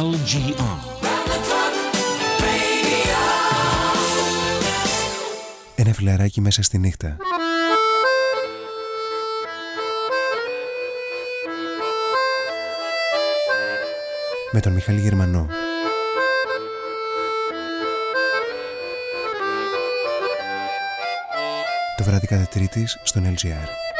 LGR. Ένα φιλαράκι μέσα στη νύχτα. Με τον Μιχάλη Γερμανό. Το βράδυ κάθε τρίτης στον LGR.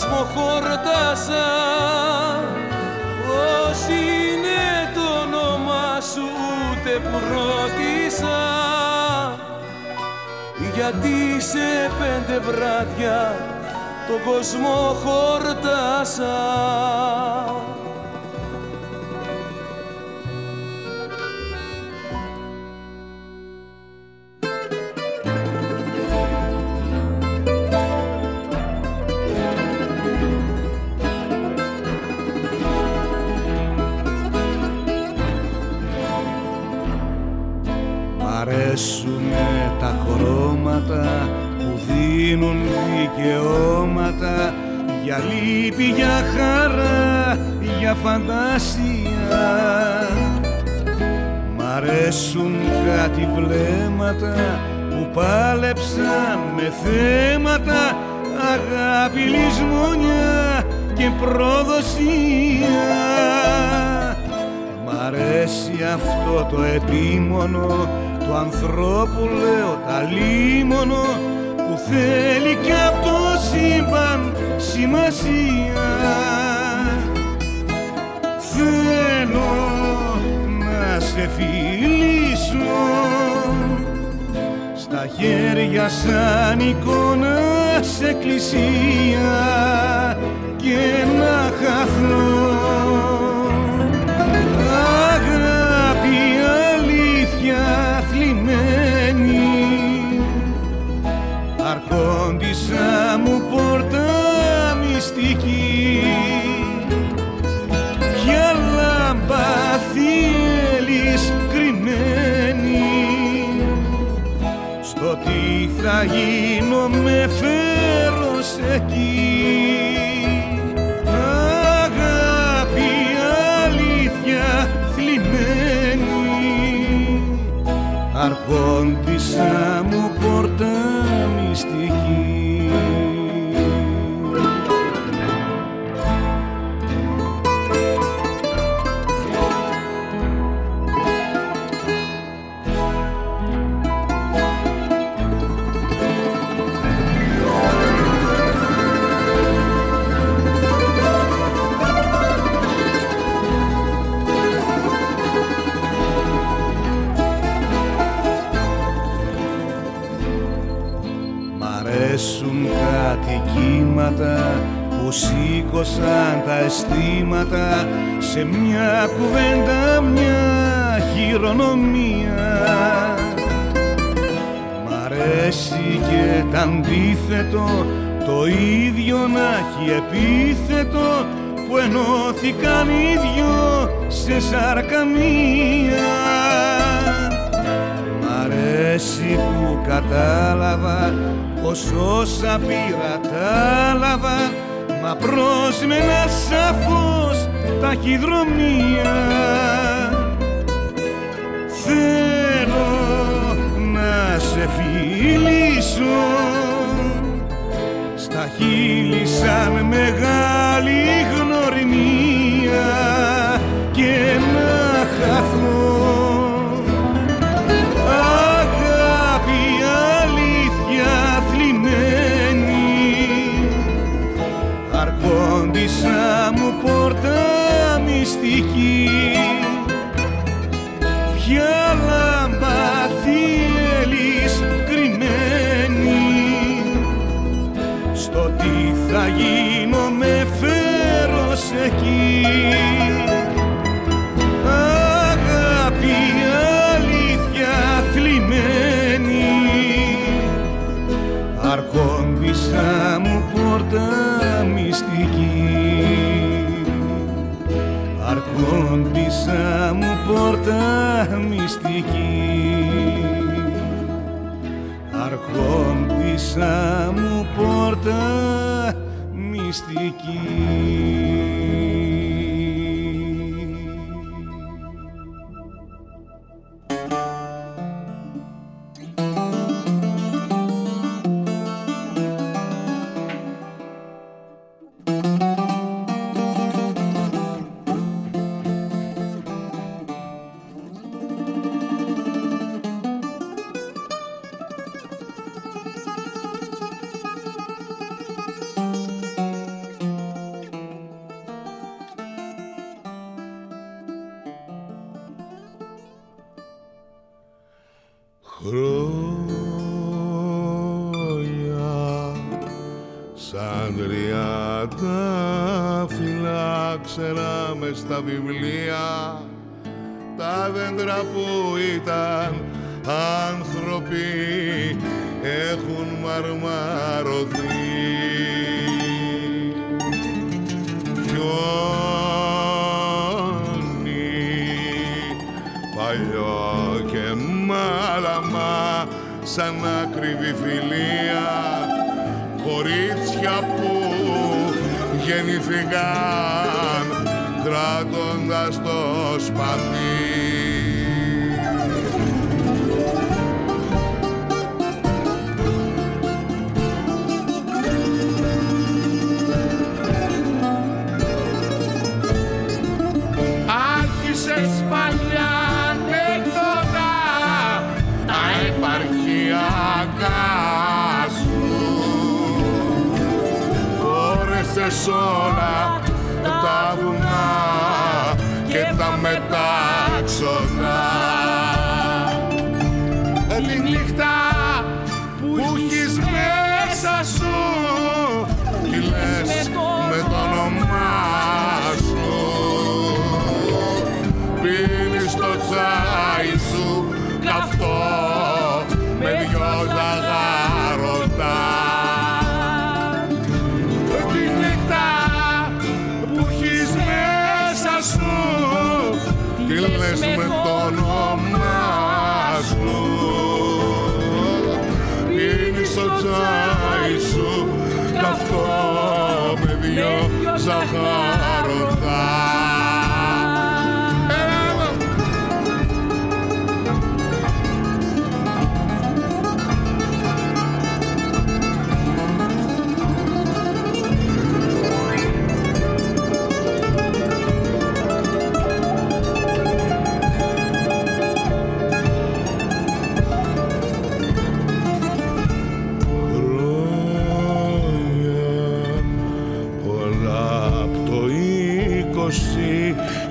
Το κόσμο χορτάσα. Πώς είναι το όνομά σου ούτε που ρώτησα γιατί σε πέντε βράδια το κόσμο χορτάσα χρώματα που δίνουν δικαιώματα για λύπη, για χαρά, για φαντασία. Μ' αρέσουν κάτι βλέμματα που πάλεψαν με θέματα αγάπη, λησμονιά και προδοσία. Μ' αρέσει αυτό το επίμονο του ανθρώπου λέω τα λίμωνο που θέλει κι από το σύμπαν σημασία. Θέλω να σε φιλήσω στα χέρια σαν εικόνα σε εκκλησία και να χαθώ θα γίνω με φέρος εκεί. Αγάπη αλήθεια θλιμμένη. Αρχόντισα μου πόρτα κύματα που σήκωσαν τα αισθήματα σε μια κουβέντα μια χειρονομία. Μ' αρέσει και τ' αντίθετο το ίδιο να έχει επίθετο που ενώθηκαν οι δυο σε σάρκα μία Μ' αρέσει που κατάλαβα πως όσα πήρα τα λάβα μα πρόσμενα σαφώς ταχυδρομεία. Θέλω να σε φιλήσω στα χείλη σαν μεγάλη Αρχόντισα μου πόρτα μυστική. Ποια λάμπα θέλεις κρυμμένη. Στο τι θα γίνω με φέρος εκεί. Αγάπη αλήθεια θλιμμένη. Αρχόντισα μου πόρτα πόρτα μυστική. Αρχόντισα μου πόρτα μυστική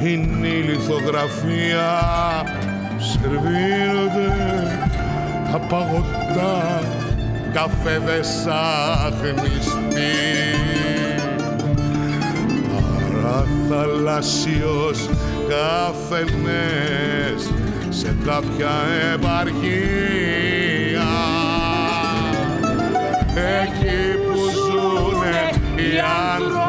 είναι η λιθογραφία σερβίρονται τα παγωτά καφέδες άχνηστοι παραθαλασσίος καφενές σε κάποια επαρχία. Εκεί που ζουνε οι άνθρωποι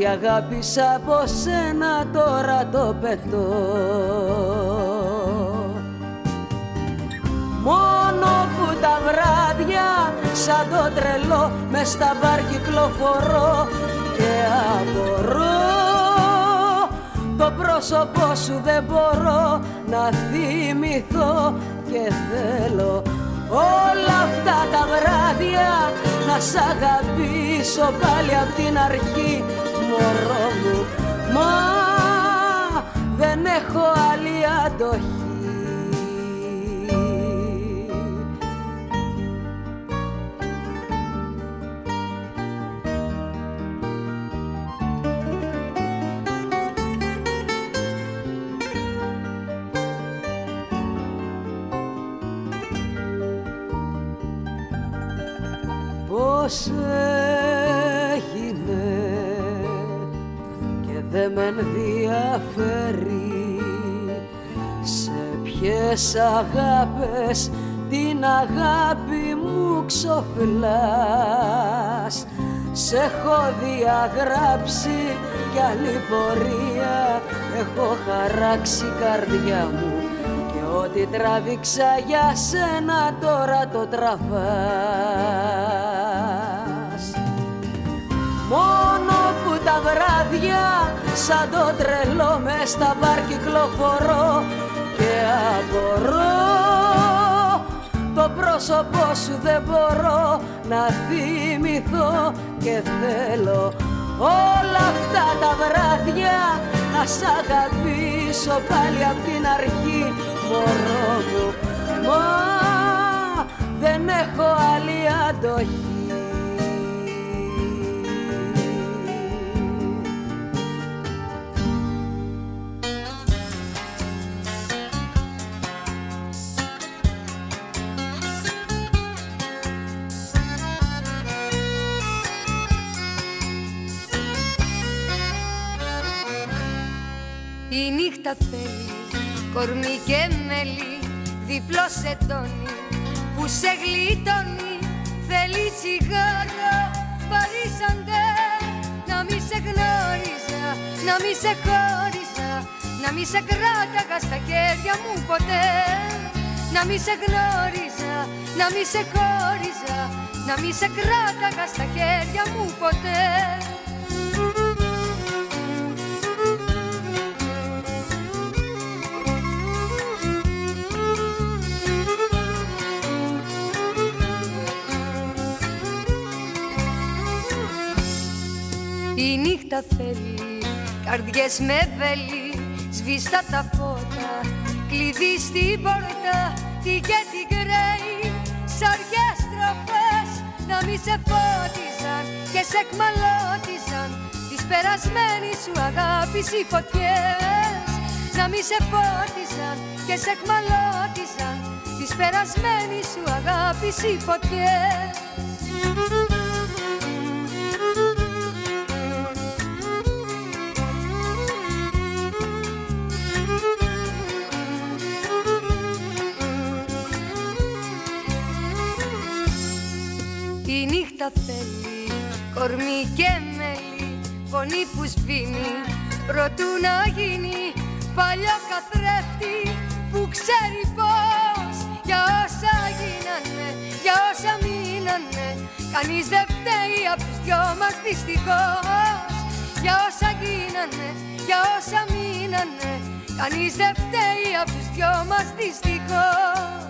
Ό,τι αγάπησα από σένα τώρα το πετώ. Μόνο που τα βράδια σαν το τρελό μες στα μπαρ κυκλοφορώ και απορώ. Το πρόσωπό σου δεν μπορώ να θυμηθώ και θέλω όλα αυτά τα βράδια να σ' αγαπήσω πάλι απ' την αρχή μωρό μου. Μα δεν έχω άλλη αντοχή Πώς με ενδιαφέρει σε ποιες αγάπες την αγάπη μου ξοφυλάς. Σε έχω διαγράψει κι άλλη πορεία. Έχω χαράξει καρδιά μου και ό,τι τράβηξα για σένα τώρα το τραβάς βράδια σαν το τρελό μες στα μπαρ κυκλοφορώ και απορώ. Το πρόσωπό σου δεν μπορώ να θυμηθώ και θέλω όλα αυτά τα βράδια να σ' αγαπήσω πάλι απ' την αρχή μωρό μου. Μα δεν έχω άλλη αντοχή κορμί και μέλι διπλό σε τόνι που σε γλιτώνει. Θέλει τσιγάρο παρήσαντε να μη σε γνώριζα, να μη σε χώριζα να μη σε κράταγα στα χέρια μου ποτέ. Να μη σε γνώριζα, να μη σε χώριζα να μη σε κράταγα στα χέρια μου ποτέ νύχτα θέλει. Καρδιές με βέλη Σβήστα τα φώτα. Κλειδί στην πόρτα Τι και τι κρέει Σαριές στροφές Να μη σε φώτιζαν Και σε εκμαλώτιζαν. Τις περασμένης σου αγάπης οι φωτιές. Να μη σε φώτιζαν Και σε εκμαλώτιζαν. Τις περασμένης σου αγάπης οι φωτιές θέλει. Κορμί και μέλι Φωνή που σβήνει. Προτού να γίνει Παλιό καθρέφτη που ξέρει πως Για όσα γίνανε, για όσα μείνανε Κανείς δεν φταίει απ' τους δυο μας δυστυχώς. Για όσα γίνανε, για όσα μείνανε Κανείς δεν φταίει απ' τους δυο μας δυστυχώς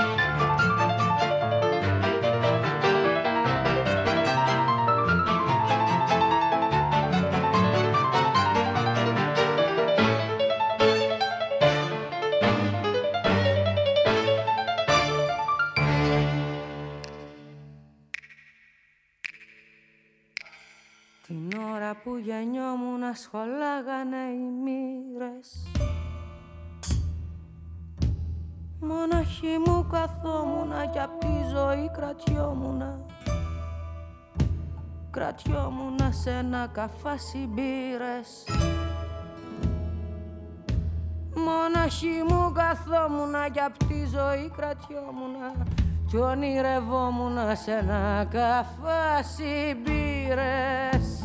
Γεννιόμουν σχολάγανε οι μοίρες. Μοναχή μου καθόμουνα κι απ' τη ζωή κρατιόμουνα. Κρατιόμουνα σε ένα καφάσι μπύρες Μοναχή μου καθόμουνα κι απ' τη ζωή κρατιόμουνα. Κι ονειρευόμουνα σε ένα καφάσι μπύρες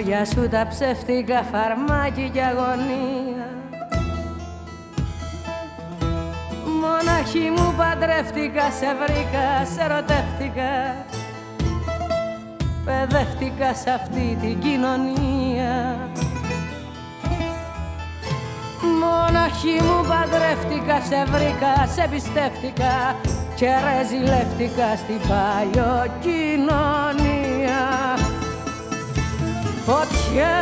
λόγια σου τα ψεύτικα φαρμάκι και αγωνία. Μοναχή μου παντρεύτηκα, σε βρήκα, σε ερωτεύτηκα. Παιδεύτηκα σε αυτή την κοινωνία. Μοναχή μου παντρεύτηκα, σε βρήκα, σε πιστεύτηκα και ρεζιλεύτηκα στην παλιοκοινωνία Φωτιά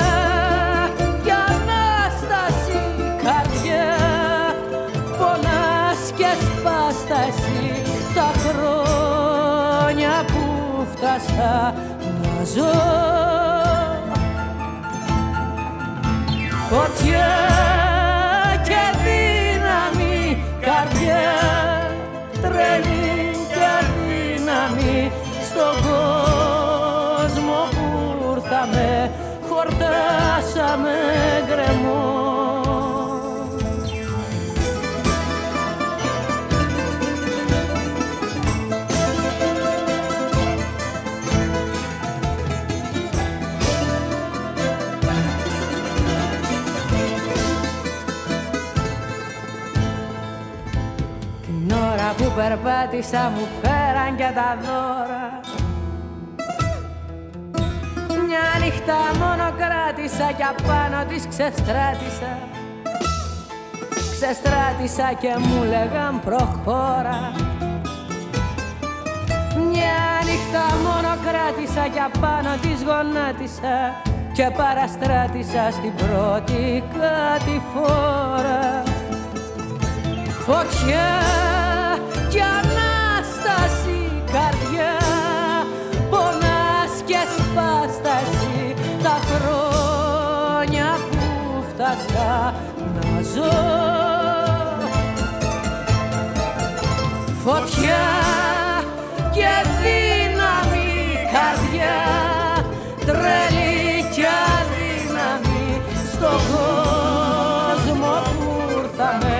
κι Ανάσταση καρδιά. Πονάς και σπάστα εσύ τα χρόνια που φτάσα να ζω. Φωτιά περπάτησα μου φέραν και τα δώρα. Μια νύχτα μόνο κράτησα κι απάνω της ξεστράτησα. Ξεστράτησα και μου λέγαν προχώρα. Μια νύχτα μόνο κράτησα κι απάνω της γονάτισα και παραστράτησα στην πρώτη κατηφόρα. Φωτιά. και Ανάσταση καρδιά. Πονάς και σπάσταση τα χρόνια που φτάσα να ζω. Φωτιά και δύναμη καρδιά Τρελή και αδύναμη στον κόσμο που ήρθαμε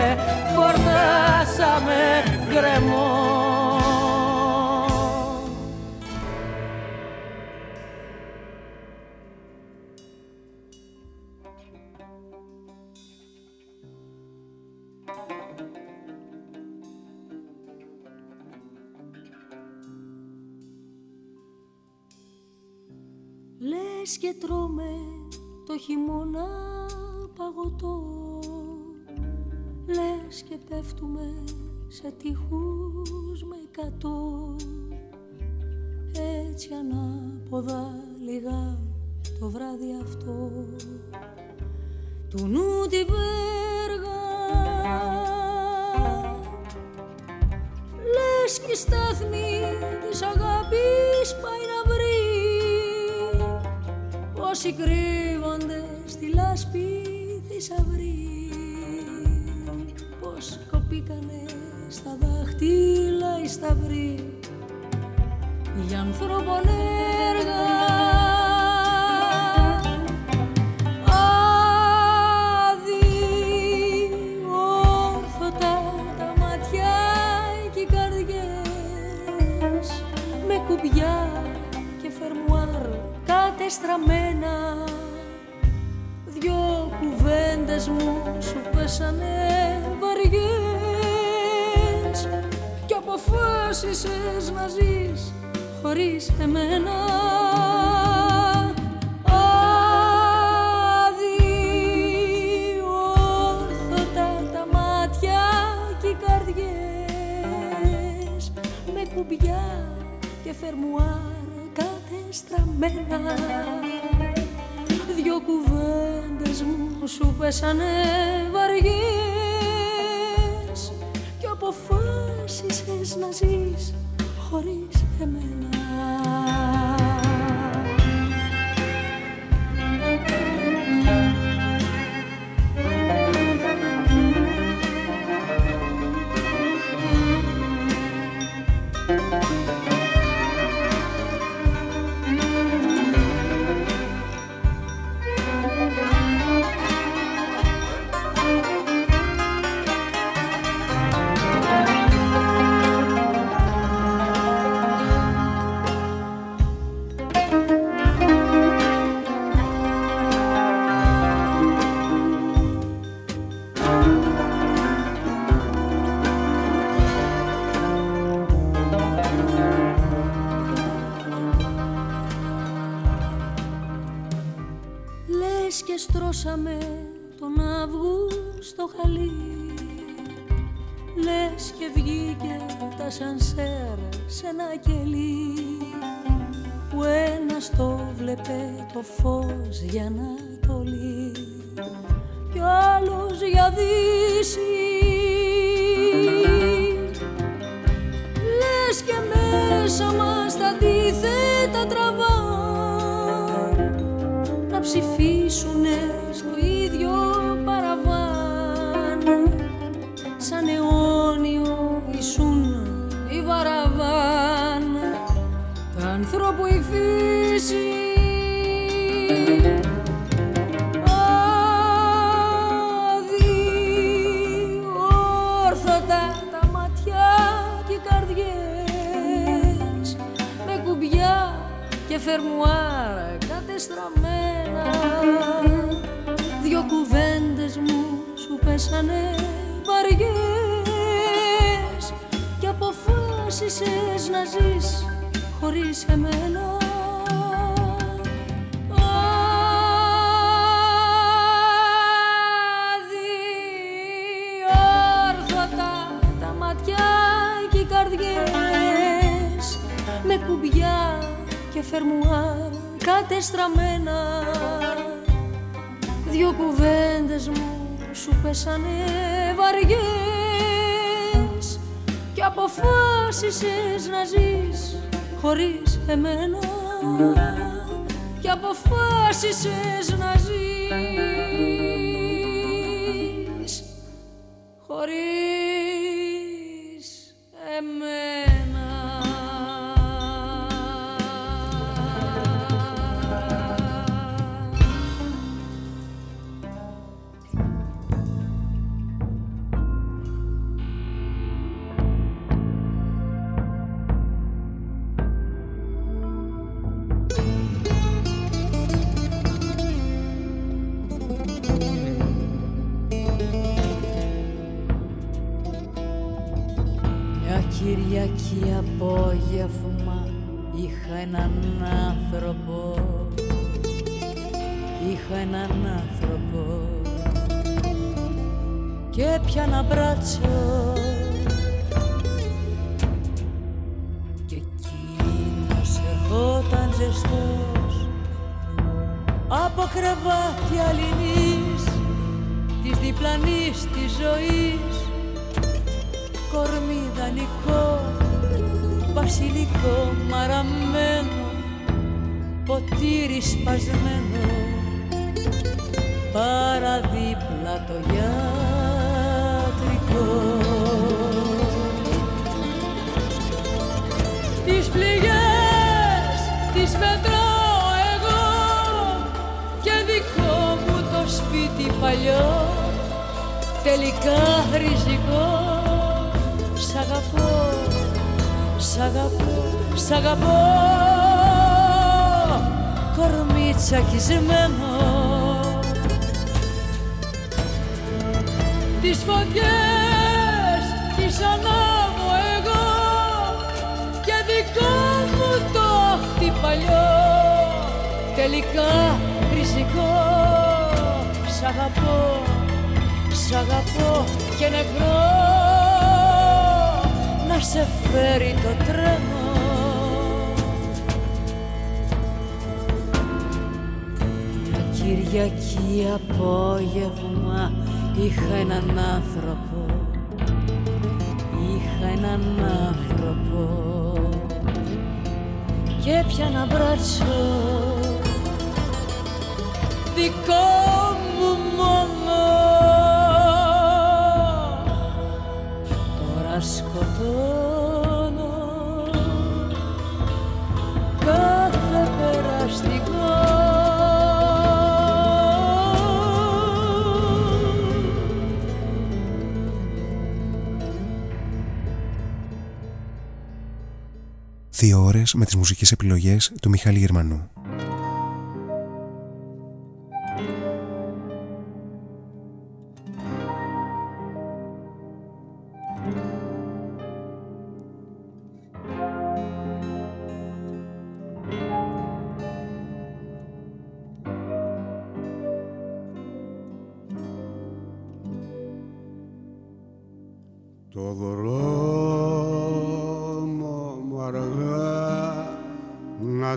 Λες και τρώμε το χειμώνα παγωτό. Λες και πέφτουμε σε τείχους με εκατό Έτσι ανάποδα λίγα το βράδυ αυτό. Του νου τη βέργα. Λες και η στάθμη της αγάπης πάει να βρει Όσοι κρύβονται στη λάσπη θησαυρή. Πως κοπήκανε στα δάχτυλα οι σταυροί. Για ανθρώπων έργα πέσανε βαριές. Κι αποφάσισες να ζεις χωρίς εμένα. Αδιόρθωτα τα μάτια και οι καρδιές. Με κουμπιά και φερμουάρ στραμμένα Δυο κουβέντες μου σου πέσανε βαριές Κι αποφάσισες να ζεις χωρίς αποφάσισες να ζεις χωρίς εμένα. Αδιόρθωτα τα ματιά και οι καρδιές με κουμπιά και φερμουάρ κατεστραμμένα. Δυο κουβέντες μου σου πέσανε βαριές. και αποφάσισες να ζεις χωρίς εμένα και αποφάσισες να ζεις χωρίς ώρες με τις μουσικές επιλογές του Μιχάλη Γερμανού.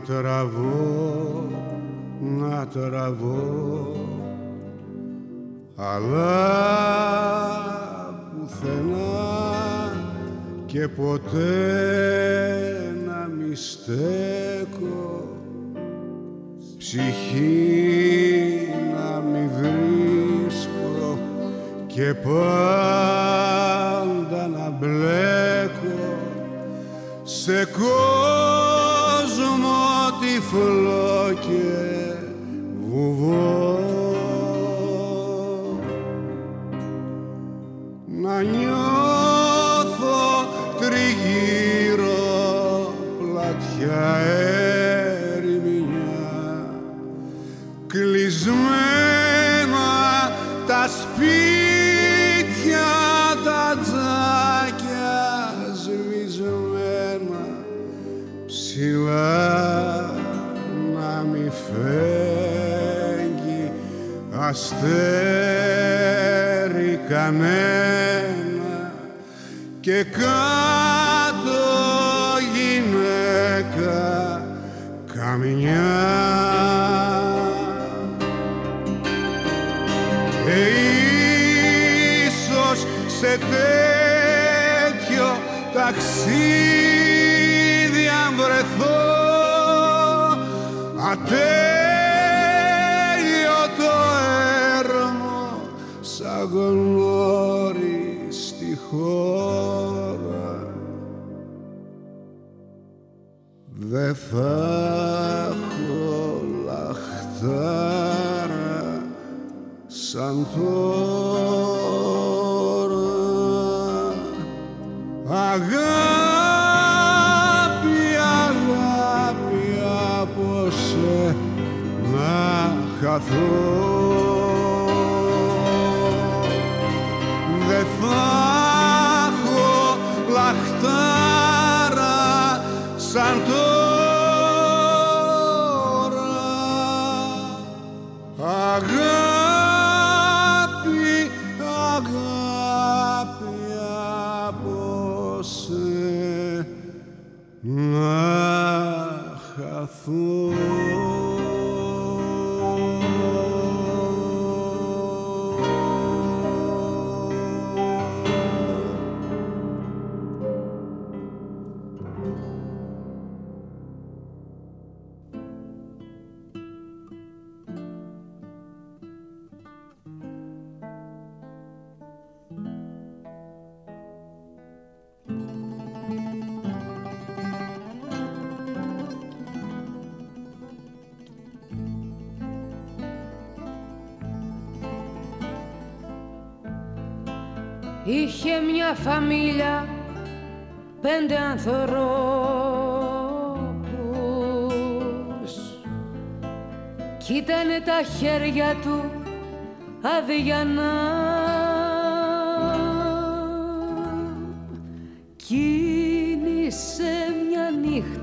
τραβώ, να τραβώ. Αλλά πουθενά και ποτέ να μη στέκω. Ψυχή να μη βρίσκω και πάντα να μπλέκω. Σε κόσμο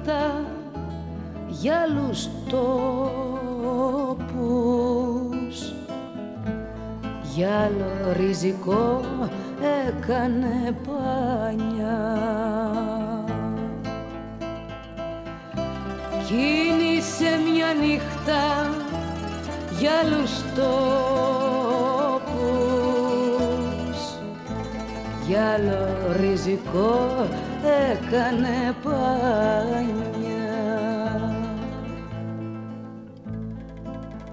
νύχτα για άλλους τόπους. Για άλλο ριζικό έκανε πάνια. Κίνησε μια νύχτα για άλλους τόπους. Για άλλο ριζικό έκανε πάνια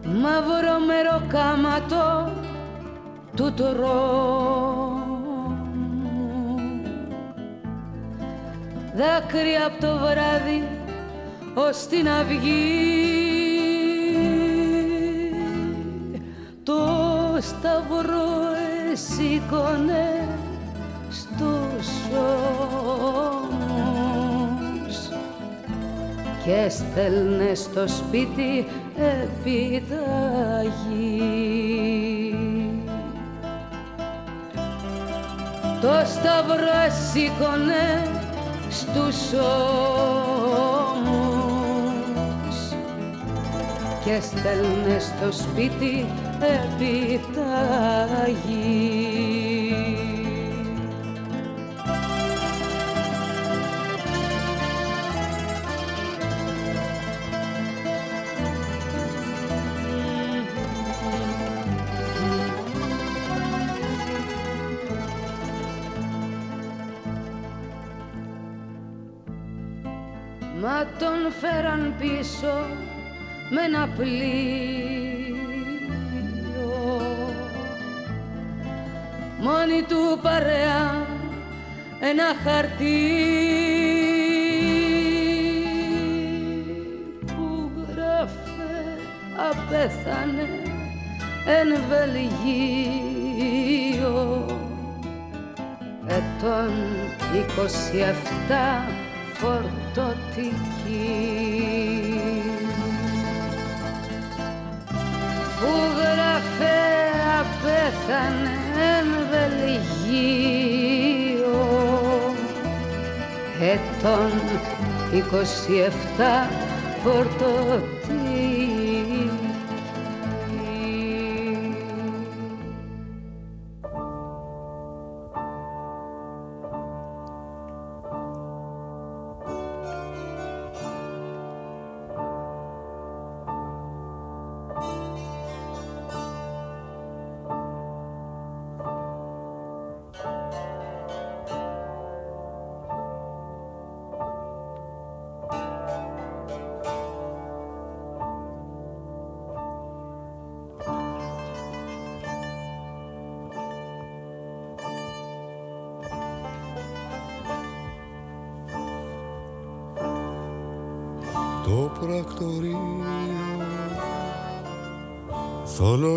Μαύρο μεροκάματο του τρόμου. Δάκρυα από το βράδυ ως την αυγή. Το σταυρό εσήκωνε και στέλνε στο σπίτι επιταγή το σταυρό σήκωνε στους ώμους και στέλνε στο σπίτι επιταγή. Πίσω με ένα πλοίο. Μόνη του παρέα ένα χαρτί που γράφε απέθανε εν Βελγίο. Ετών 27 φορτωτική που γραφέα πέθανε εν Βελγίο. Ετών 27 φορτωτική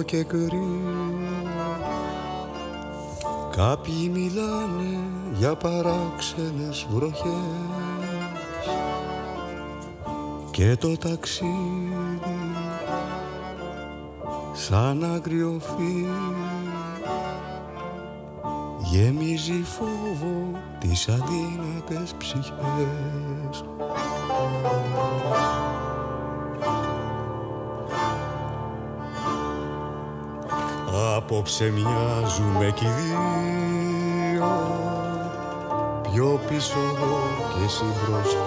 και κρύο Κάποιοι μιλάνε για παράξενες βροχές. Και το ταξίδι σαν αγριοφύ γεμίζει φόβο τις αδύνατες ψυχές Απόψε μοιάζουμε κι δύο. Πιο πίσω εγώ και εσύ μπροστά.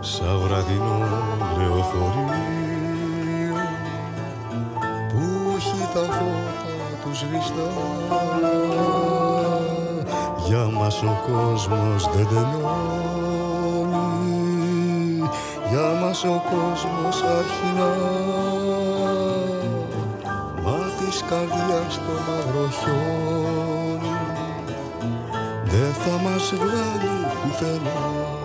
Σαν βραδινό λεωφορείο Που έχει τα φώτα του σβηστά. Για μας ο κόσμος δεν τελειώνει. Για μας ο κόσμος αρχινά καρδιά στο μαύρο χιόνι δεν θα μας βγάλει πουθενά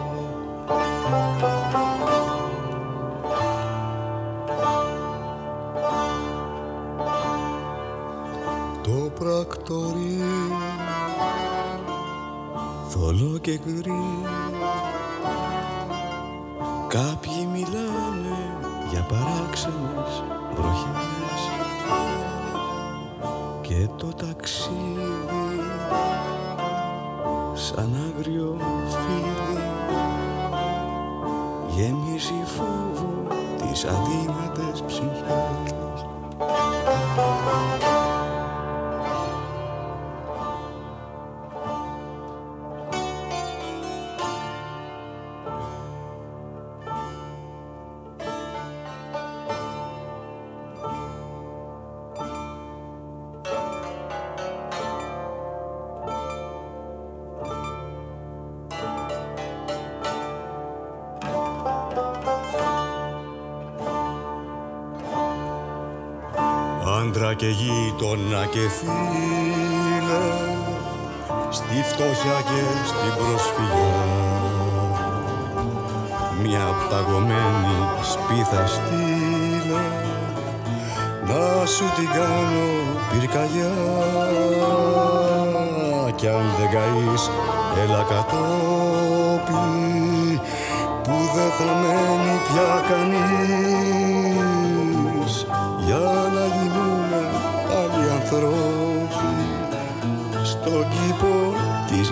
και γείτονα και φίλες στη φτώχεια και στην προσφυγιά. Μια παγωμένη σπίθα στείλε να σου την κάνω πυρκαγιά. Κι αν δεν καείς έλα κατόπι που δεν θα μένει πια κανείς άλλοι ανθρώποι στον κήπο της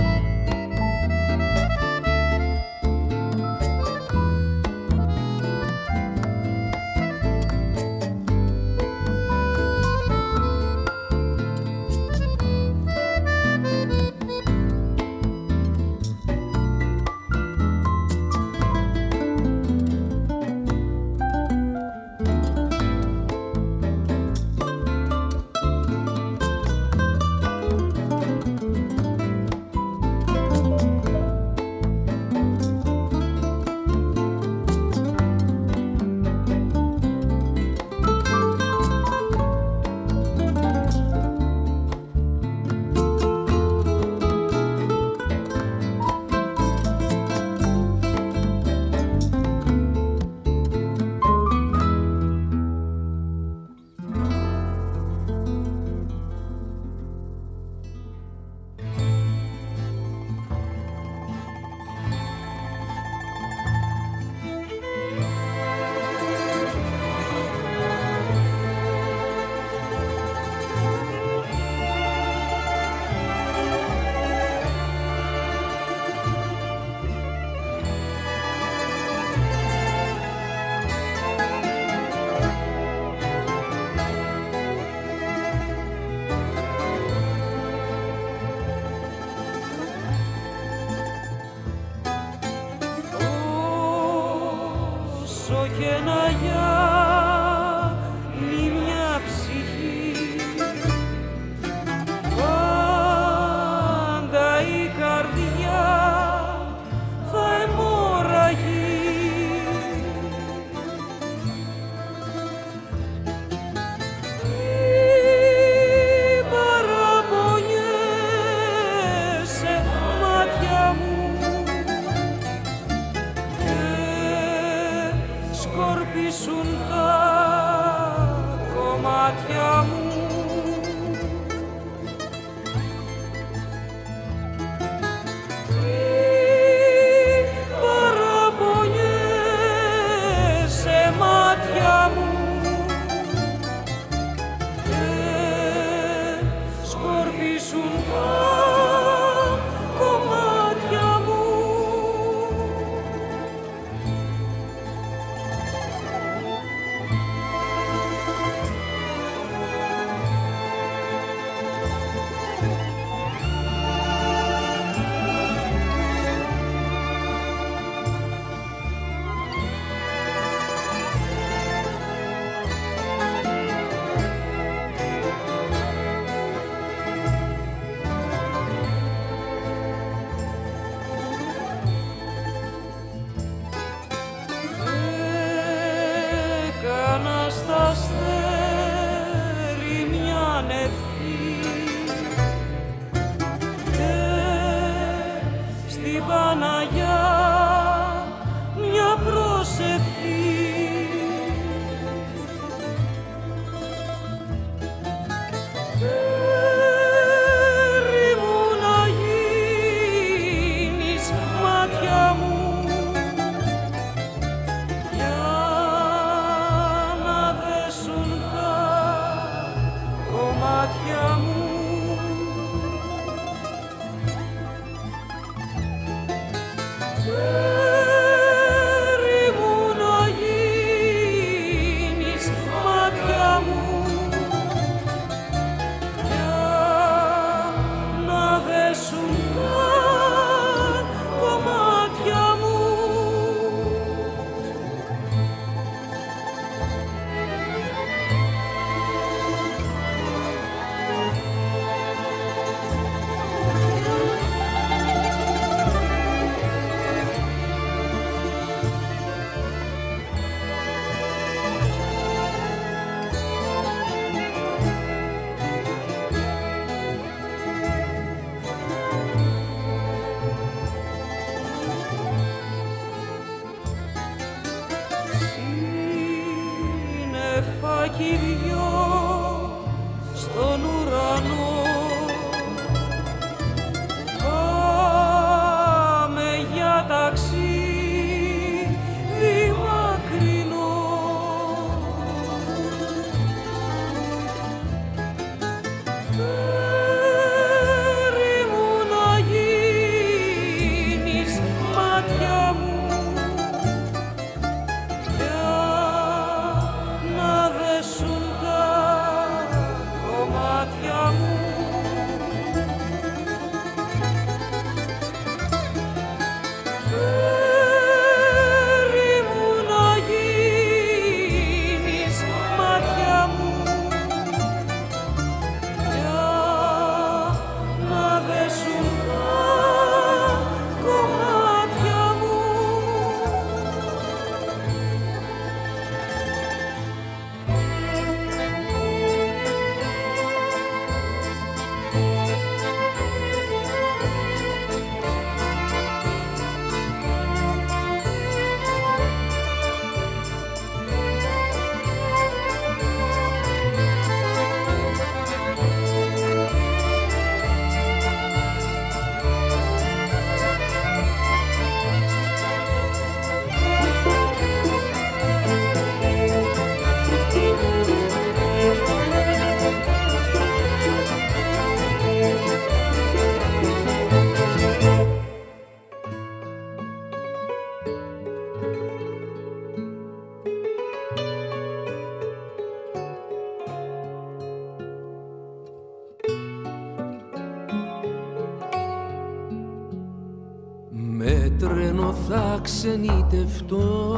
ξενιτευτώ.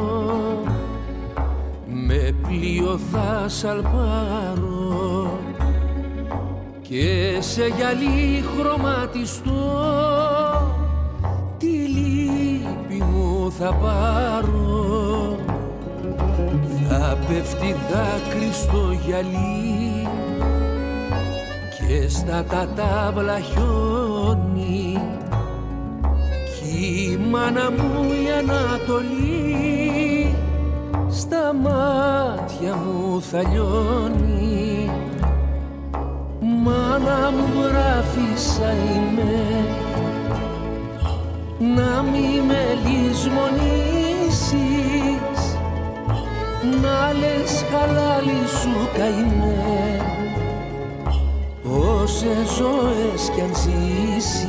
Με πλοίο θα σαλπάρω και σε γυαλί χρωματιστώ. Τη λύπη μου θα πάρω. Θα πέφτει δάκρυ στο γυαλί και στα τατάβλα χιόνι η μάνα μου η Ανατολή στα μάτια μου θα λιώνει. Μάνα μου γράφησα είμαι να μη με λησμονήσεις. Να λες χαλάλι σου καημέ όσες ζωές κι αν ζήσεις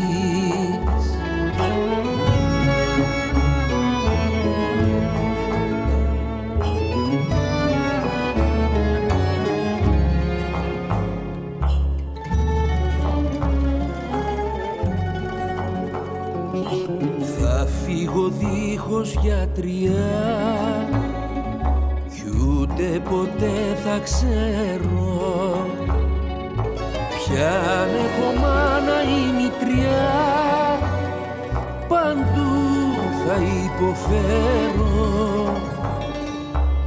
δίχως γιατριά κι ούτε ποτέ θα ξέρω. Ποιαν έχω μάνα ή μητριά παντού θα υποφέρω.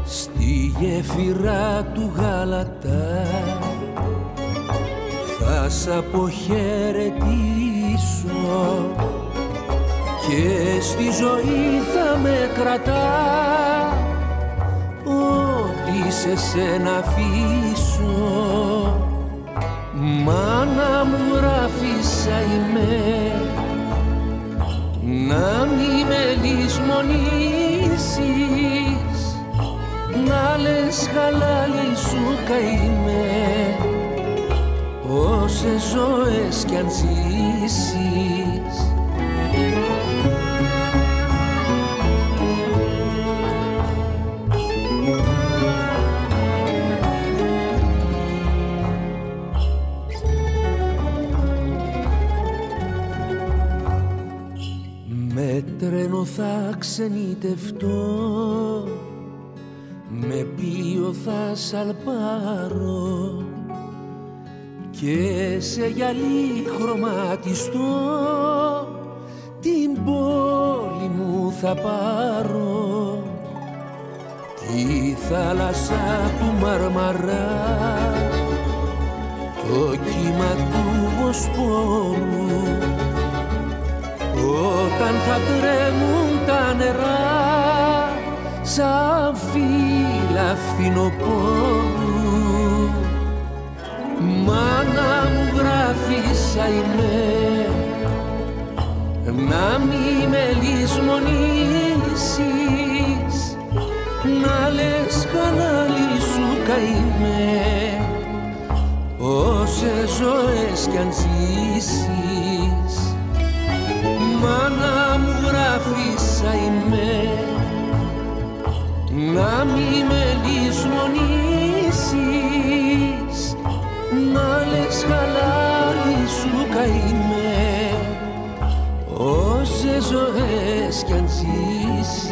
Στη γέφυρα του Γαλατά θα σ' αποχαιρετήσω και στη ζωή θα με κρατά. Ό,τι σε σένα αφήσω Μάνα μου ράφησα είμαι. Να μη με λησμονήσεις να λες χαλάλι σου καημέ όσες ζωές κι αν ζήσεις θα ξενιτευτώ. Με ποιο θα σαλπάρω και σε γυαλί χρωματιστό την πόλη μου θα πάρω. Τη θάλασσα του Μαρμαρά. Το κύμα του Βοσπόρου όταν θα τρέμουν τα νερά σαν φύλλα φθινοπόρου. Μάνα μου γράφεις αημέ να μη με λησμονήσεις. Να λες κανάλι σου καημέ όσες ζωές κι αν ζήσεις. Μάνα μου γράφεις αημέ να μη με λησμονήσεις να λες χαλάλι σου καημέ όσες ζωές κι αν ζήσεις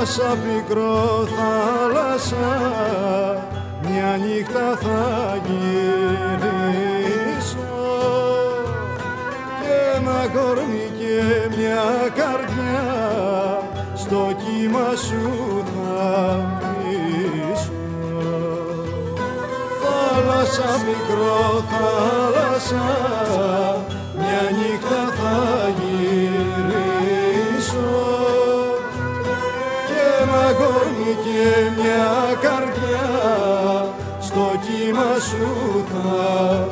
θάλασσα, πικρό θάλασσα, μια νύχτα θα γυρίσω και ένα κορμί και μια καρδιά στο κύμα σου θα πίσω. Θάλασσα, μικρό θάλασσα, και μια καρδιά στο κύμα σου θα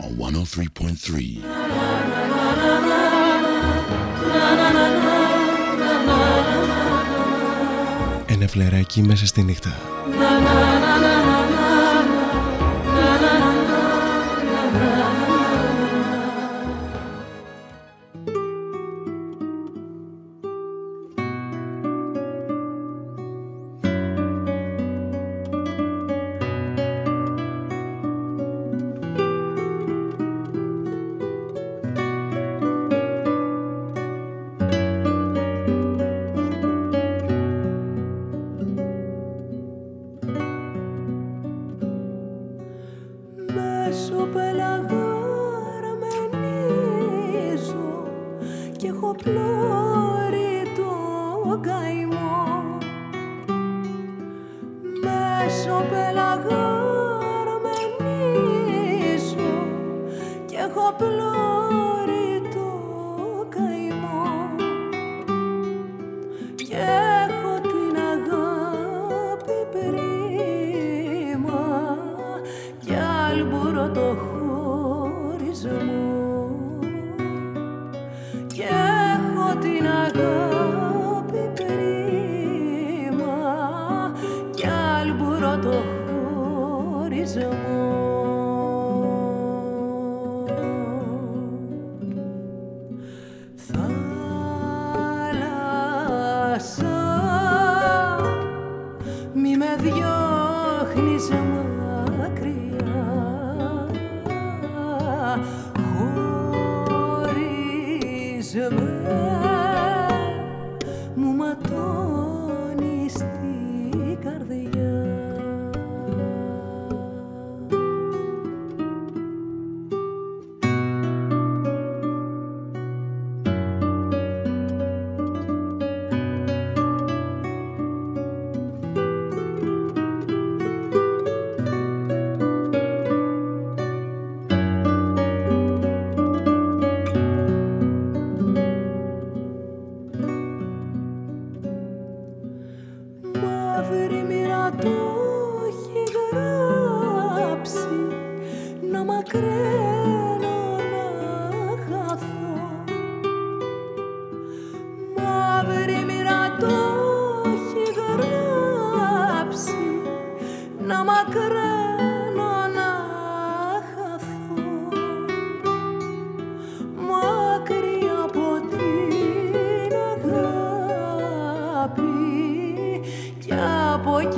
on 103.3. Είναι φλεράκι μέσα στη νύχτα.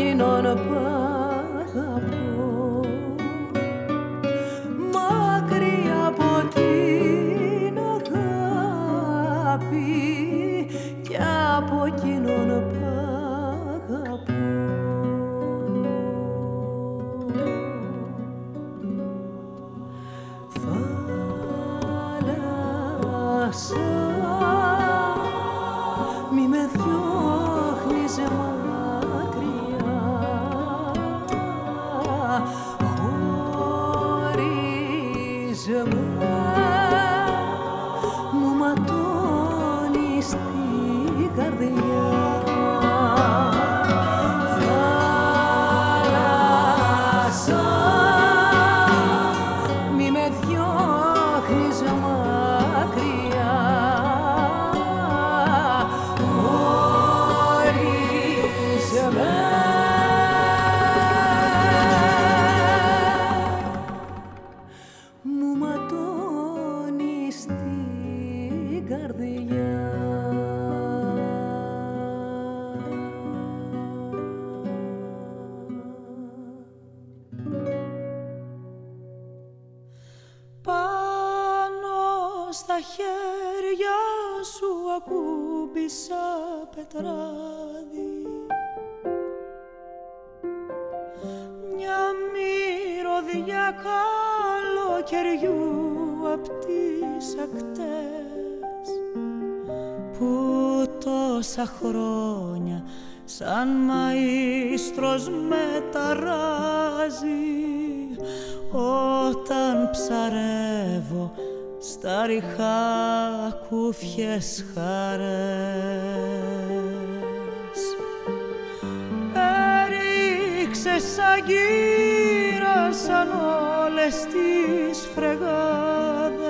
qui n'en a pas. Κούφιες χαρές. Έριξε σαν γύρασαν όλες τις φρεγάδες.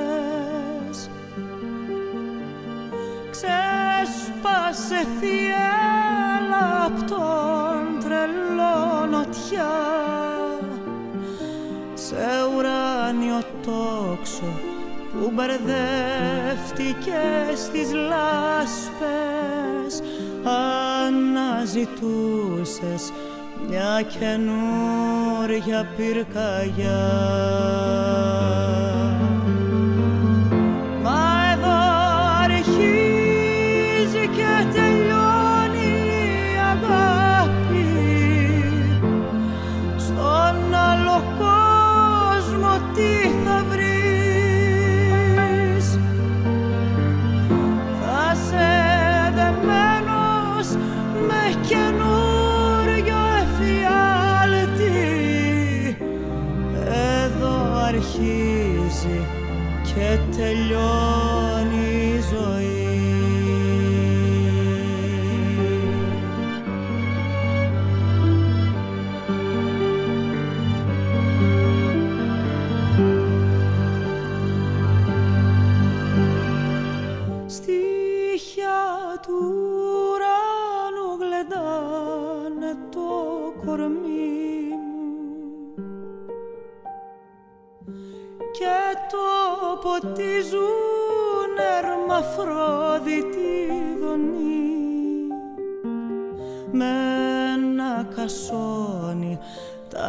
Ξέσπασε θυέλα απ' τον τρελό νοτιά. Σε ουράνιο τόξο που μπερδεύτηκε στις λάσπες αναζητούσες μια καινούρια πυρκαγιά.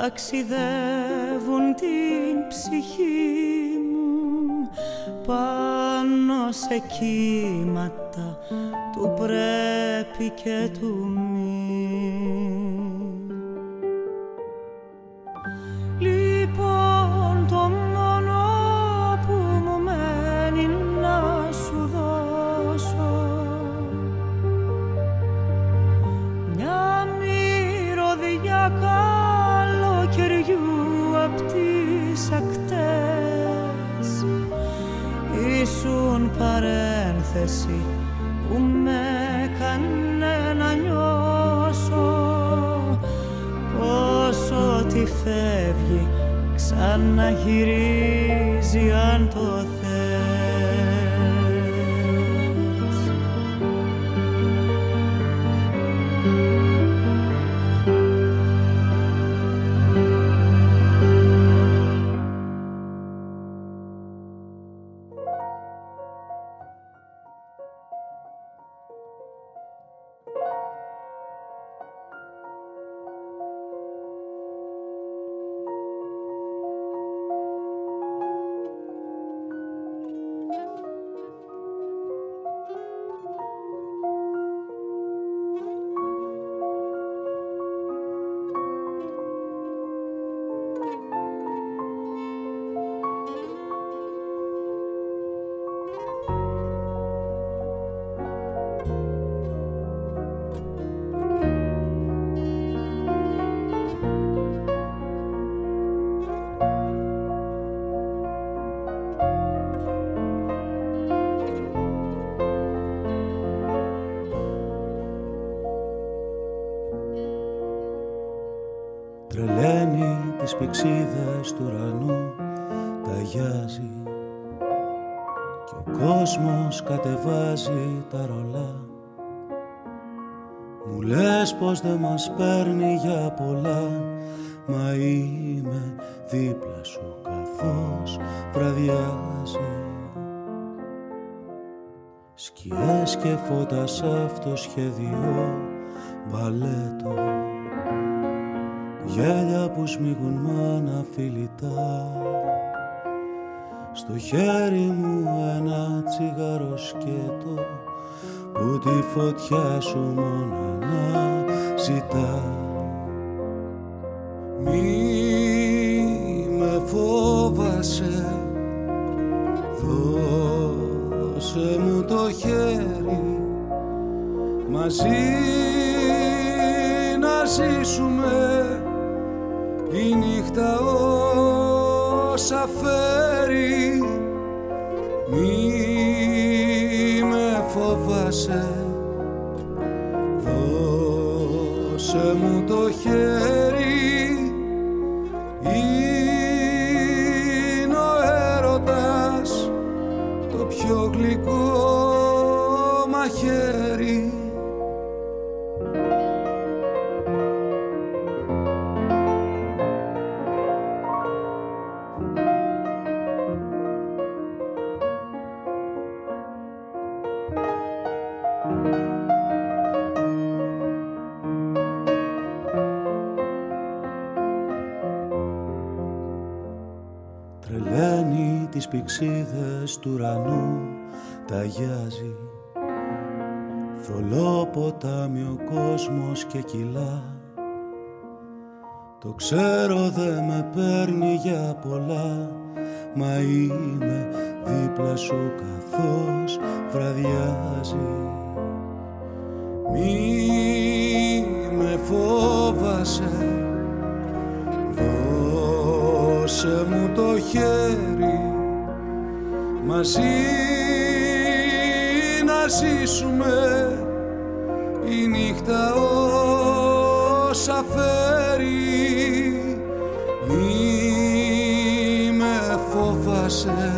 Ταξιδεύουν την ψυχή μου. Πάνω σε κύματα του πρέπει και του πηξίδες που με έκανε να νιώσω. Πως ό,τι φεύγει ξαναγυρίζει αν το μας παίρνει για πολλά. Μα είμαι δίπλα σου καθώς βραδιάζει. Σκιές και φώτα σ' αυτό σχέδιο μπαλέτο. Γέλια που σμίγουν μάνα φιλιτά Στο χέρι μου ένα τσιγάρο σκέτο Που τη φωτιά σου μόνο να ζητά Μη Τρελαίνει τις πηξίδες του ουρανού ταγιάζει Θολό ποτάμι ο κόσμος και κιλά Το ξέρω δε με παίρνει για πολλά Μα είμαι δίπλα σου καθώς βραδιάζει. Μη με φόβασε Δώσε μου το χέρι μαζί να ζήσουμε. Η νύχτα όσα φέρει μη με φόβασε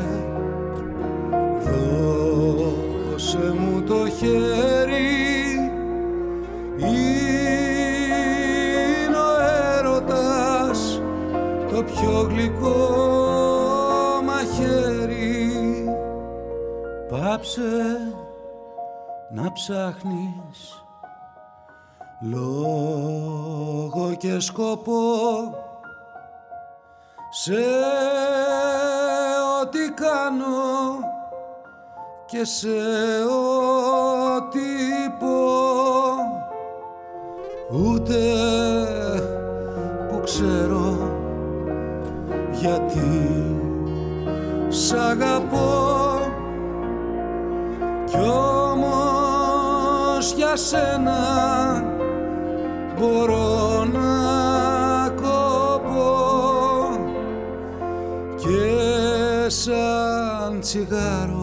δώσε μου το χέρι. Είναι ο έρωτας το πιο γλυκό μαχαίρι. Πάψε να ψάχνεις. Λόγο και σκοπό σε ό,τι κάνω και σε ό,τι πω. Ούτε που ξέρω γιατί σ' αγαπώ. Κι όμως για σένα μπορώ να κοπώ. Και σαν τσιγάρο να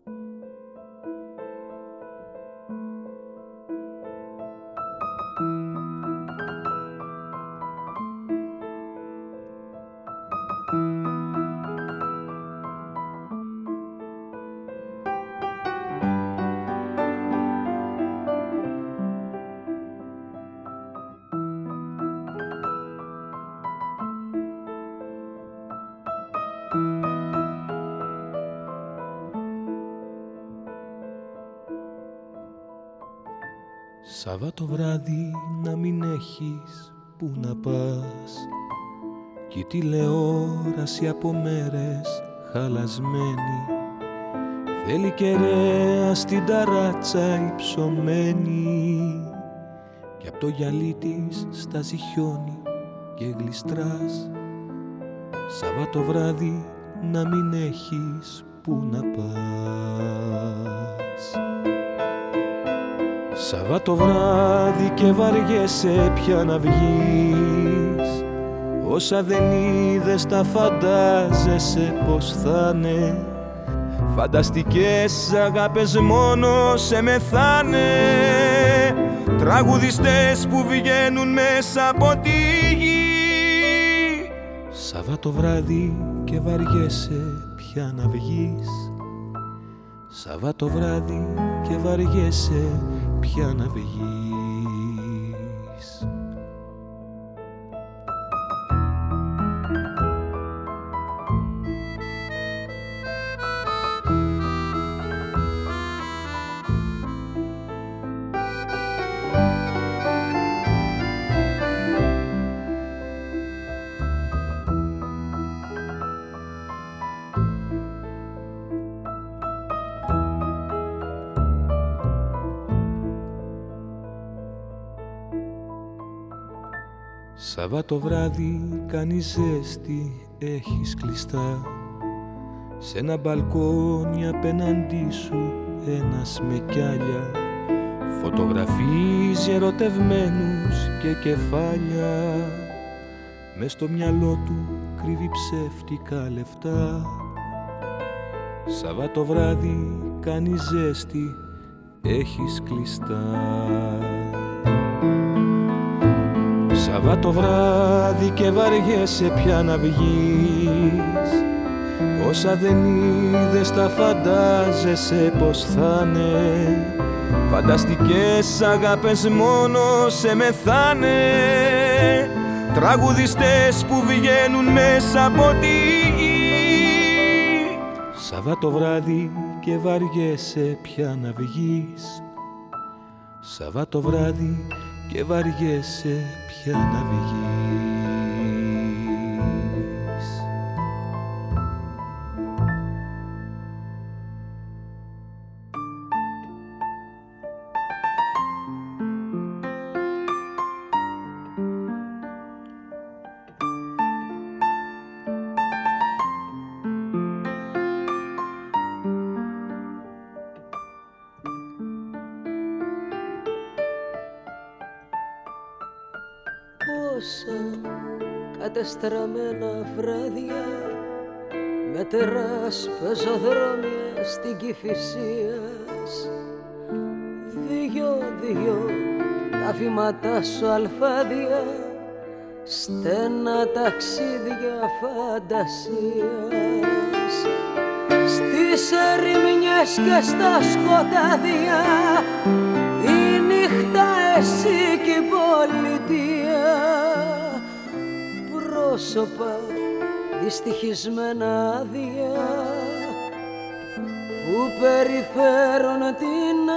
Τηλεόραση από μέρες χαλασμένη. Θέλει κεραία στην ταράτσα υψωμένη. Κι απ' το γυαλί της στάζει χιόνι και γλιστράς. Σαββάτο βράδυ να μην έχεις που να πας. Σαββάτο βράδυ και βαριέσαι πια να βγεις Όσα δεν είδες τα φαντάζεσαι πως θα είναι. Φανταστικές αγάπες μόνο σε μεθάνε. Τραγουδιστές που βγαίνουν μέσα από τη γη. Σαββάτο βράδυ και βαριέσαι πια να βγεις. Σαββάτο βράδυ και βαριέσαι πια να βγεις Σαββάτο βράδυ κάνει ζέστη, έχεις κλειστά. Σ' ένα μπαλκόνι απέναντί σου ένας με κιάλια Φωτογραφίζει ερωτευμένους και κεφάλια. Μες στο μυαλό του κρύβει ψεύτικα λεφτά. Σαββάτο βράδυ κάνει ζέστη, έχεις κλειστά Σαββάτο βράδυ και βαριέσαι πια να βγεις. Όσα δεν είδες τα φαντάζεσαι πως θα είναι. Φανταστικές αγάπες μόνο σε μεθάνε. Τραγουδιστές που βγαίνουν μέσα από τη γη. Σαββάτο βράδυ και βαριέσαι πια να βγεις. Σαββάτο βράδυ και βαριέσαι πια να βγεις κατεστραμμένα βράδια με τεράς πεζοδρόμια στην Κηφισίας δυο-δυο τα βήματά σου αλφάδια στένα ταξίδια φαντασίας. Στις ερημιές και στα σκοτάδια η νύχτα εσύ και η πολιτεία πρόσωπα δυστυχισμένα άδεια που περιφέρουν την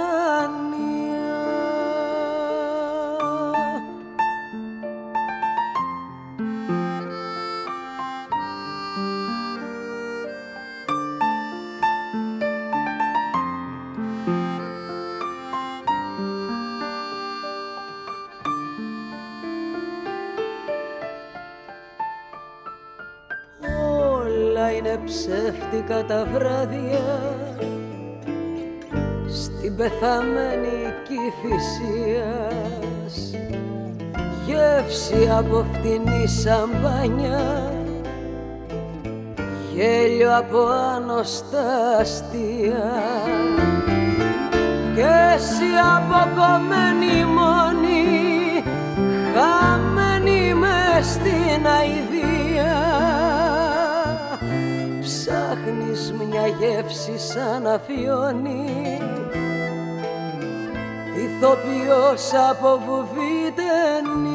ψεύτικα τα βράδια. Στην πεθαμένη κυφυσίας γεύση από φτηνή σαμπάνια. Γέλιο από άνοστά αστεία. Και εσύ αποκομμένη μόνη χαμένη μες στην αηδία μια γεύση σαν αφιόνι ηθοποιός από βουβή από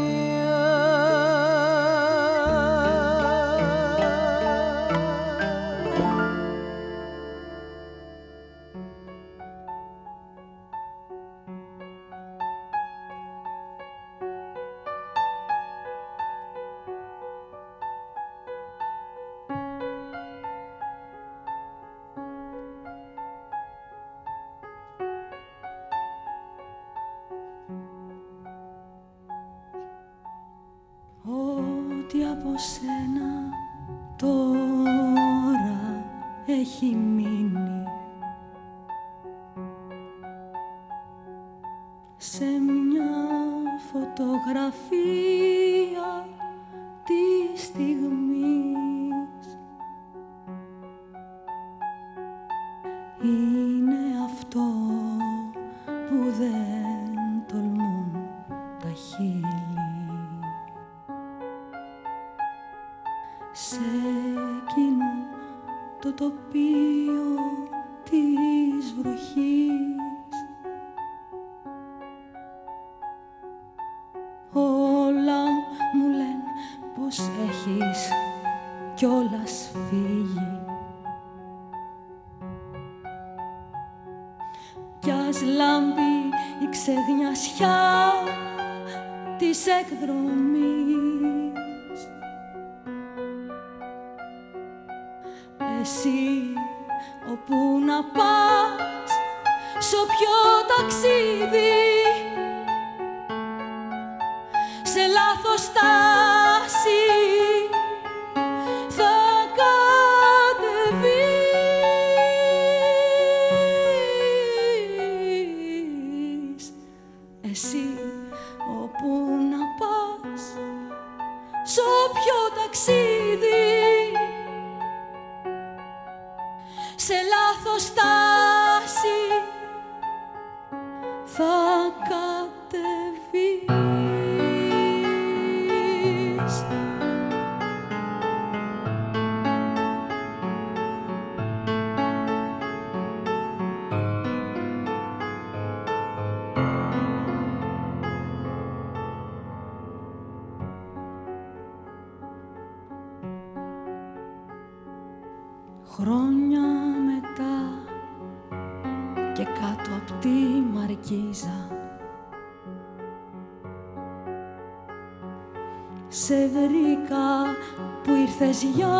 που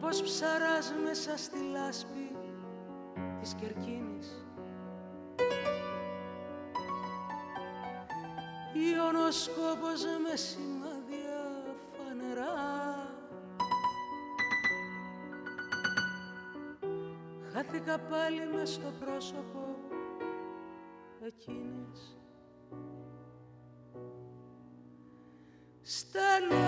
Όπως ψαράς μέσα στη λάσπη της Κερκίνης. Ιωνοσκόπος με σημάδια φανερά. Χάθηκα πάλι μες στο πρόσωπο εκείνης. Στενεύουν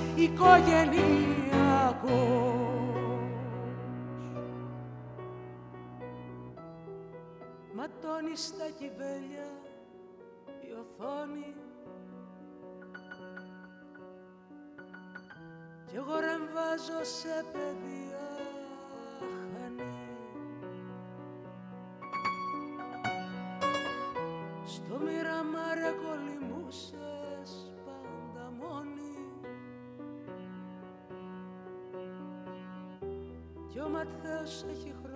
οικογενειακός ματώνει στα κυβέλια η οθόνη. Κι εγώ ρεμβάζω σε παιδεία χανή. Στο μοιραμάρε κολυμούσες κι ο Ματθαίος έχει χρόνια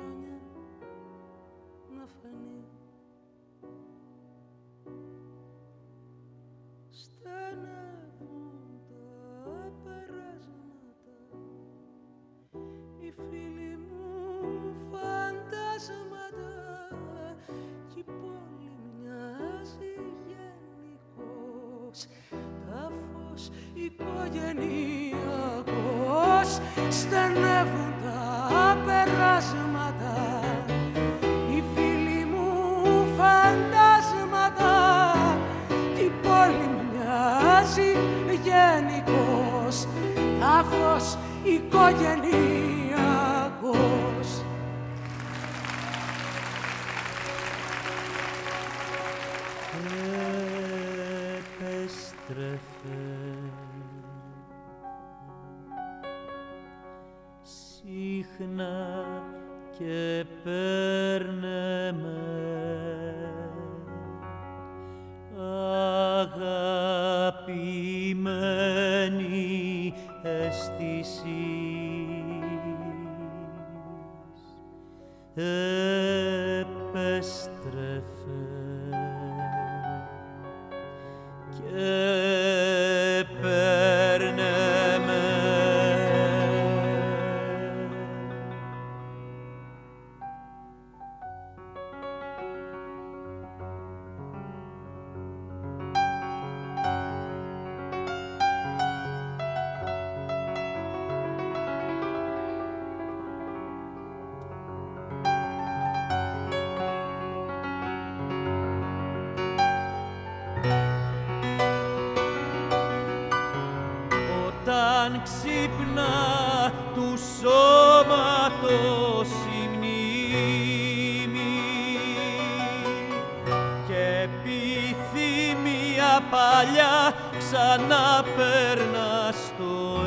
περνά στο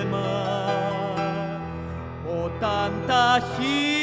αίμα. Όταν τα χείλη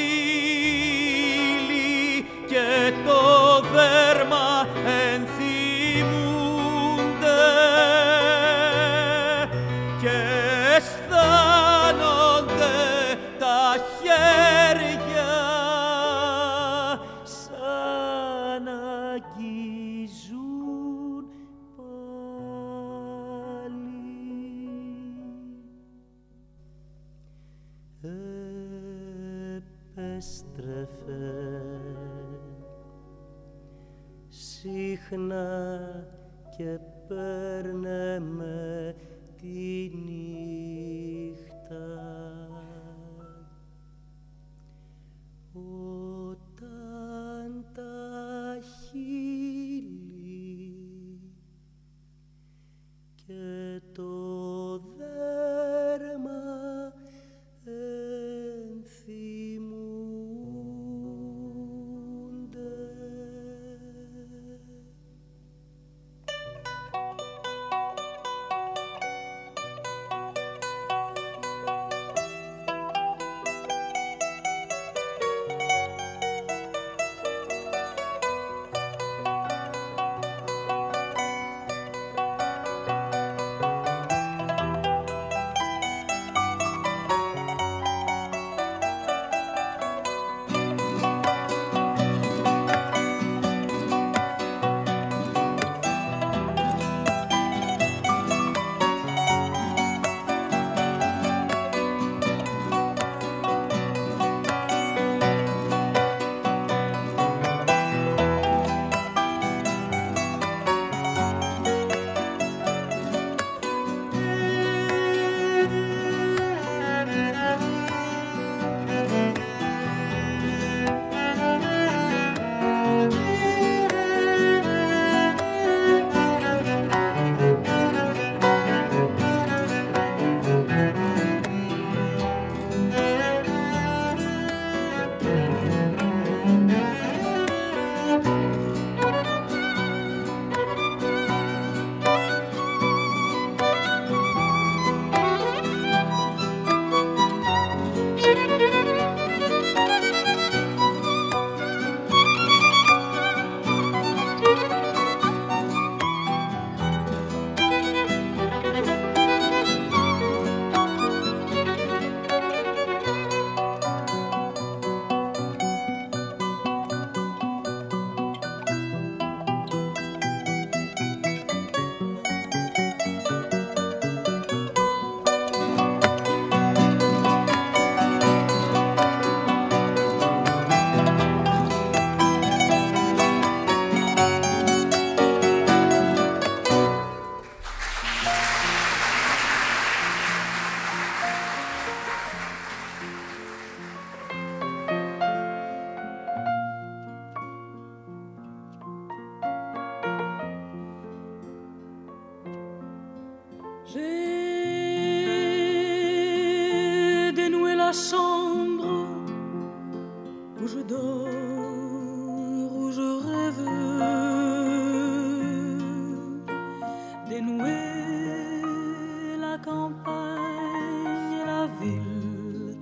la campagne, la ville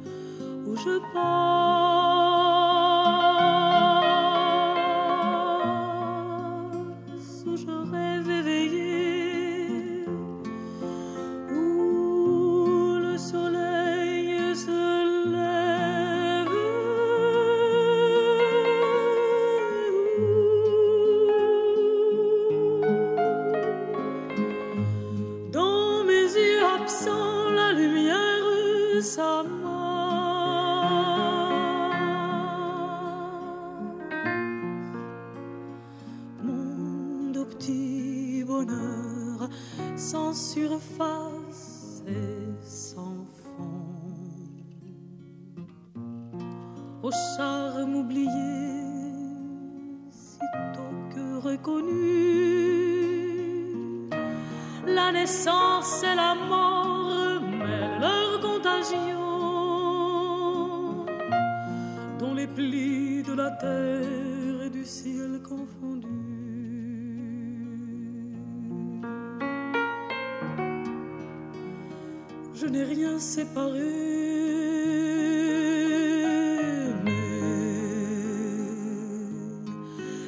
où je passe.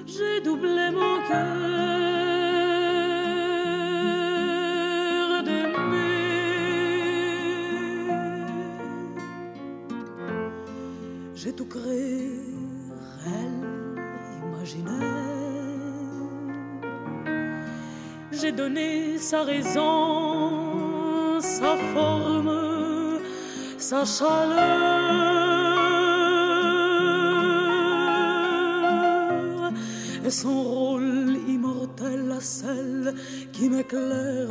J'ai doublé mon cœur d'aimer. J'ai tout créé, réel, imaginaire. J'ai donné sa raison, sa forme, sa chaleur et son rôle immortel à celle qui m'éclaire.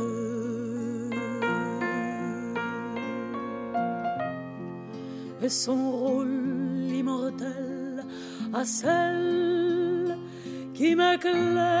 Et son rôle immortel à celle qui m'éclaire.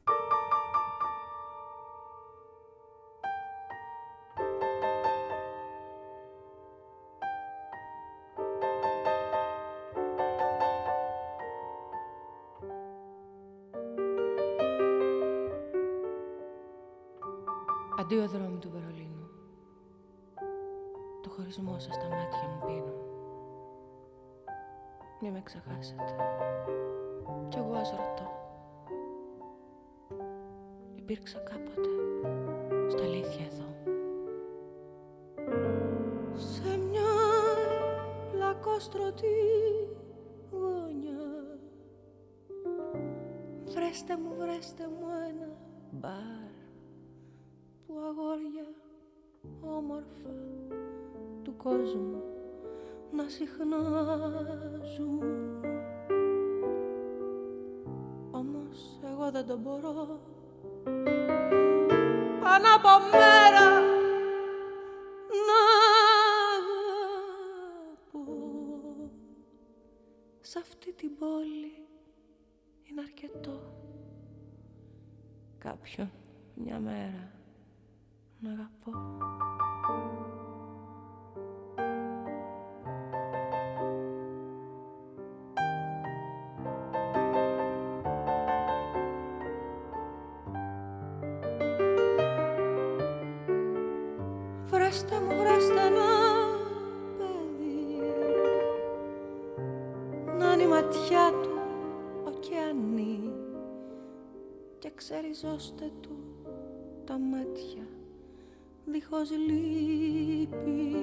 Που αγόρια όμορφα του κόσμου να συχνάζουν. Όμως εγώ δεν το μπορώ. Πάνω από μέρα να αγαπώ Σ' αυτή την πόλη είναι αρκετό Κάποιον μια μέρα να αγαπώ. Βρέστε μου, βρέστε ένα παιδί. Να είναι η ματιά του ωκεανή. Και ξεριζώστε του τα μάτια δίχως λύπη.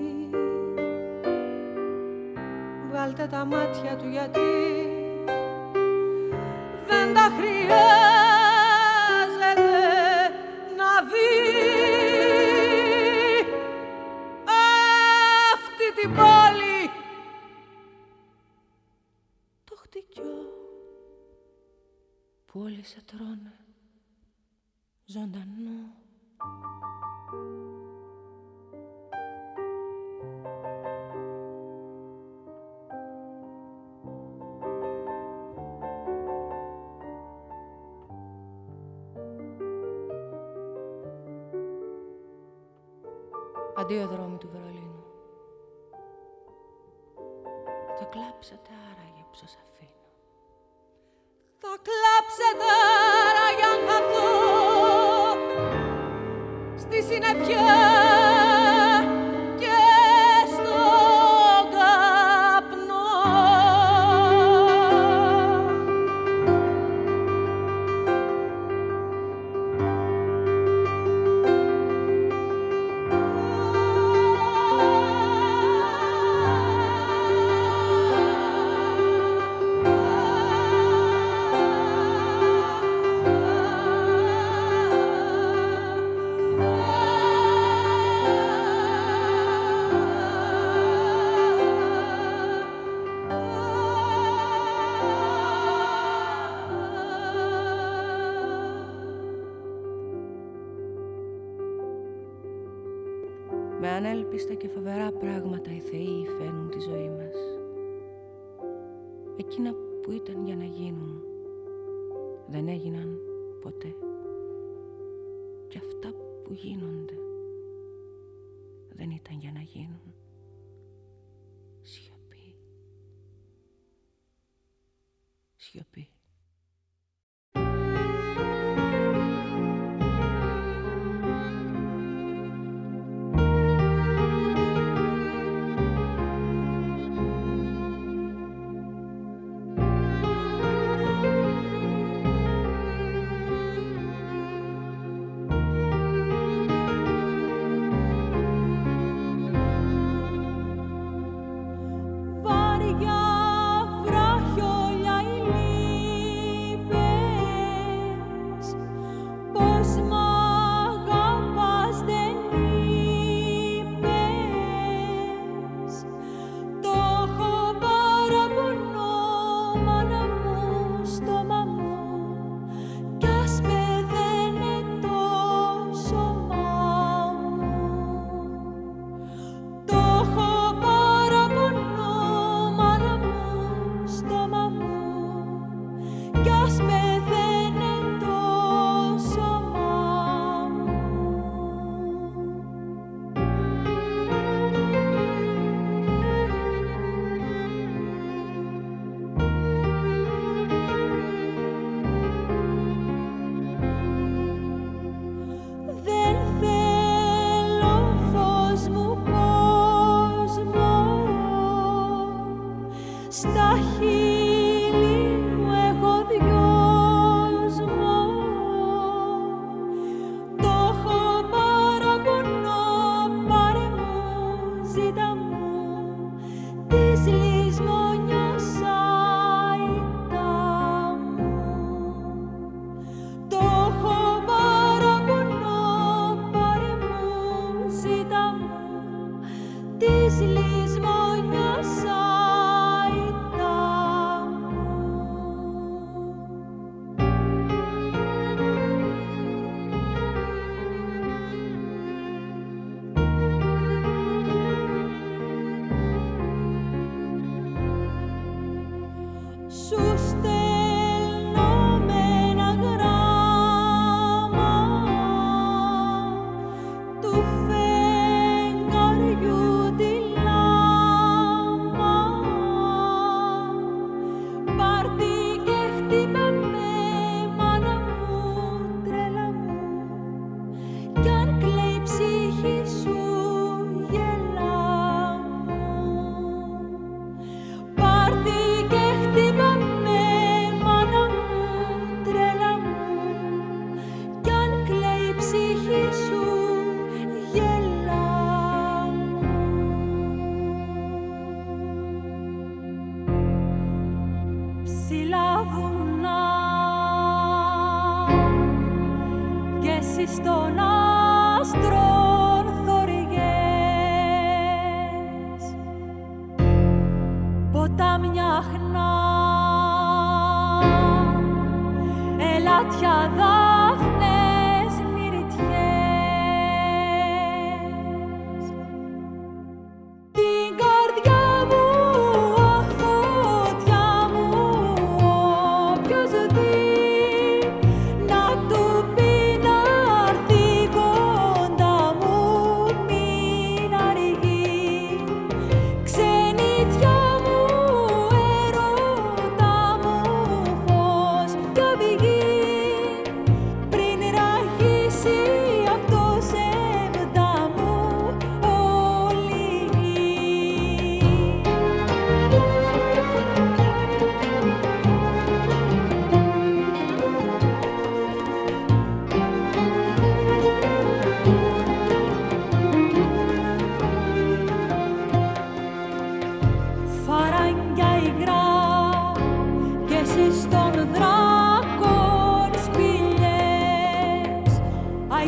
Βγάλτε τα μάτια του γιατί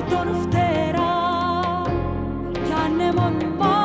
τον φτερά. Κι ανεμονμά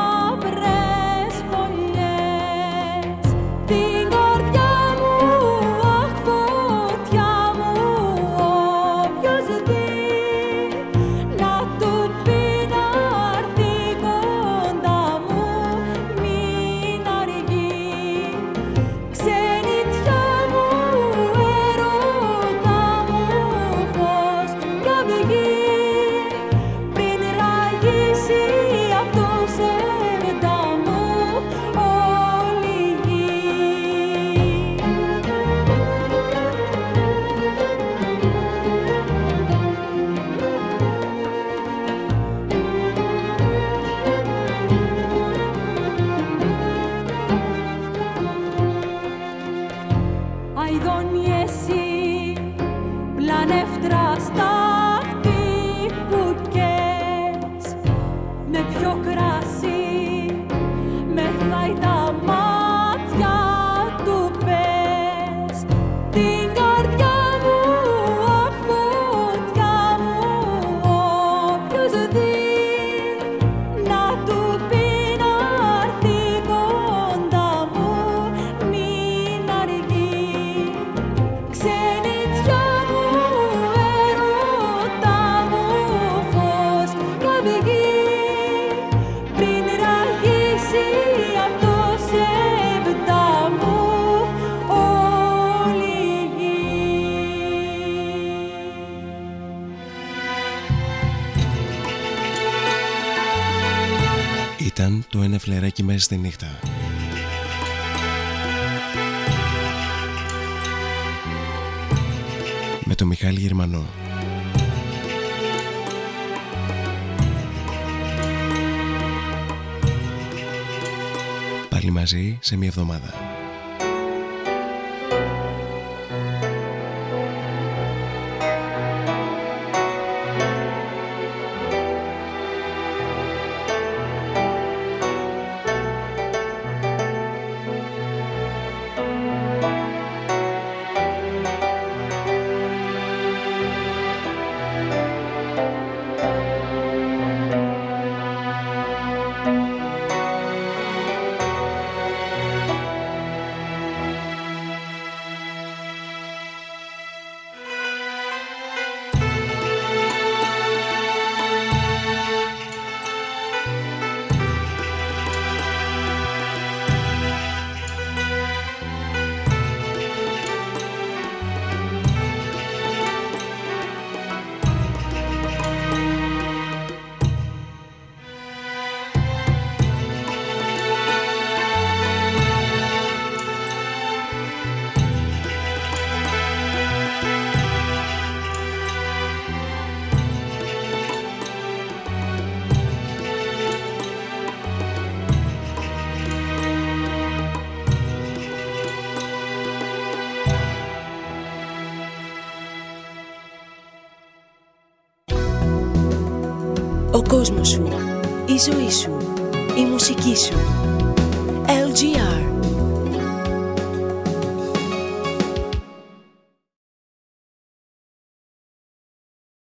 μαζί